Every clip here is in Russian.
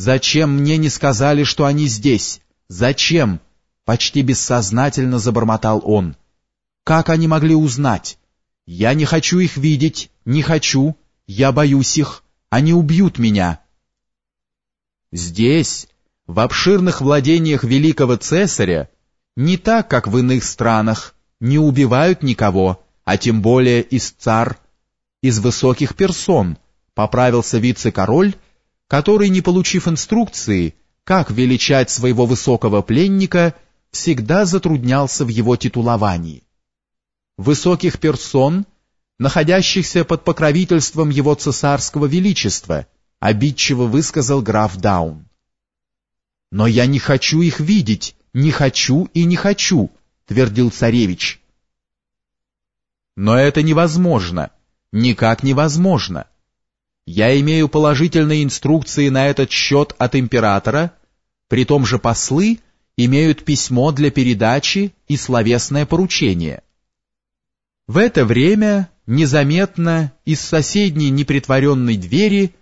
Зачем мне не сказали, что они здесь? Зачем? Почти бессознательно забормотал он. Как они могли узнать? Я не хочу их видеть, не хочу, я боюсь их, они убьют меня. Здесь, в обширных владениях великого цесаря, не так, как в иных странах, не убивают никого, а тем более из цар, из высоких персон, поправился вице-король, который, не получив инструкции, как величать своего высокого пленника, всегда затруднялся в его титуловании. Высоких персон, находящихся под покровительством его цесарского величества, обидчиво высказал граф Даун. «Но я не хочу их видеть, не хочу и не хочу», — твердил царевич. «Но это невозможно, никак невозможно. Я имею положительные инструкции на этот счет от императора, при том же послы имеют письмо для передачи и словесное поручение». В это время незаметно из соседней непритворенной двери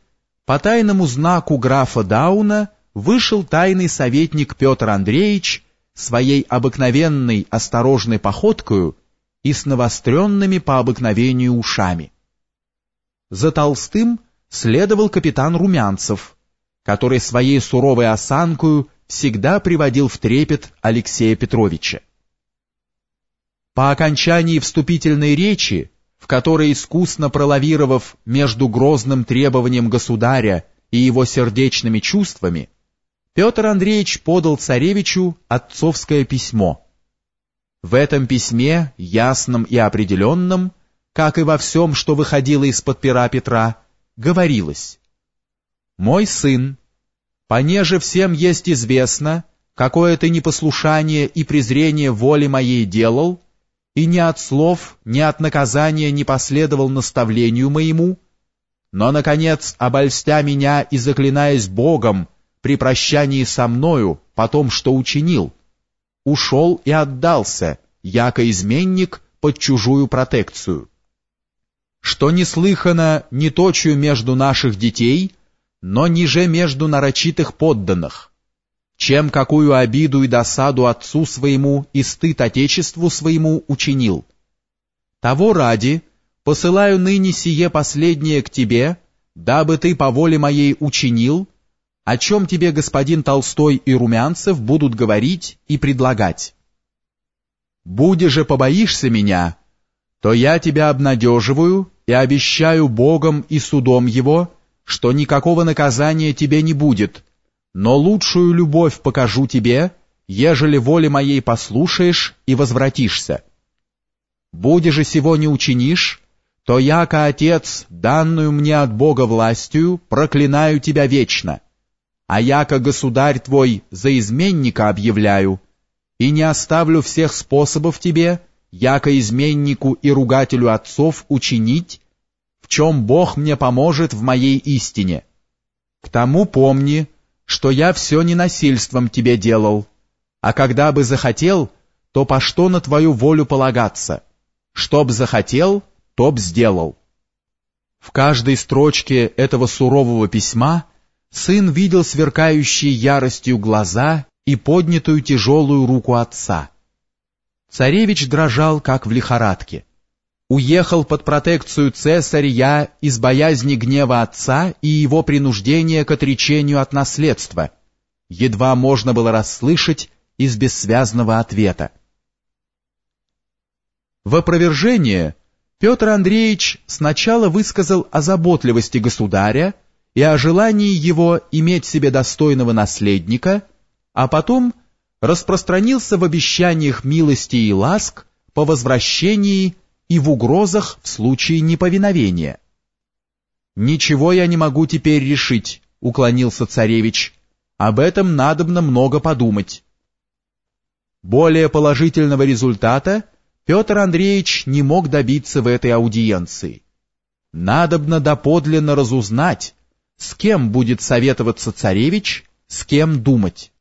по тайному знаку графа Дауна вышел тайный советник Петр Андреевич своей обыкновенной осторожной походкою и с навостренными по обыкновению ушами. За Толстым следовал капитан Румянцев, который своей суровой осанкою всегда приводил в трепет Алексея Петровича. По окончании вступительной речи, в которой искусно пролавировав между грозным требованием государя и его сердечными чувствами, Петр Андреевич подал царевичу отцовское письмо. В этом письме, ясном и определенном, как и во всем, что выходило из-под пера Петра, говорилось «Мой сын, понеже всем есть известно, какое ты непослушание и презрение воли моей делал, и ни от слов, ни от наказания не последовал наставлению моему, но, наконец, обольстя меня и заклинаясь Богом при прощании со мною по том, что учинил, ушел и отдался, яко изменник под чужую протекцию. Что не слыхано не точью между наших детей, но ниже между нарочитых подданных, чем какую обиду и досаду отцу своему и стыд отечеству своему учинил. Того ради посылаю ныне сие последнее к тебе, дабы ты по воле моей учинил, о чем тебе господин Толстой и Румянцев будут говорить и предлагать. Буде же побоишься меня, то я тебя обнадеживаю и обещаю Богом и судом его, что никакого наказания тебе не будет, но лучшую любовь покажу тебе, ежели воле моей послушаешь и возвратишься. Буде же сего не учинишь, то яко Отец, данную мне от Бога властью, проклинаю тебя вечно, а яко Государь твой за изменника объявляю, и не оставлю всех способов тебе, яко изменнику и ругателю отцов учинить, в чем Бог мне поможет в моей истине. К тому помни, что я все не насильством тебе делал, а когда бы захотел, то по что на твою волю полагаться? Чтоб захотел, то б сделал. В каждой строчке этого сурового письма сын видел сверкающие яростью глаза и поднятую тяжелую руку отца. Царевич дрожал, как в лихорадке. Уехал под протекцию цесаря я из боязни гнева отца и его принуждения к отречению от наследства. Едва можно было расслышать из бессвязного ответа. В опровержение Петр Андреевич сначала высказал о заботливости государя и о желании его иметь себе достойного наследника, а потом распространился в обещаниях милости и ласк по возвращении и в угрозах в случае неповиновения. «Ничего я не могу теперь решить», — уклонился царевич. «Об этом надобно много подумать». Более положительного результата Петр Андреевич не мог добиться в этой аудиенции. Надобно доподлинно разузнать, с кем будет советоваться царевич, с кем думать.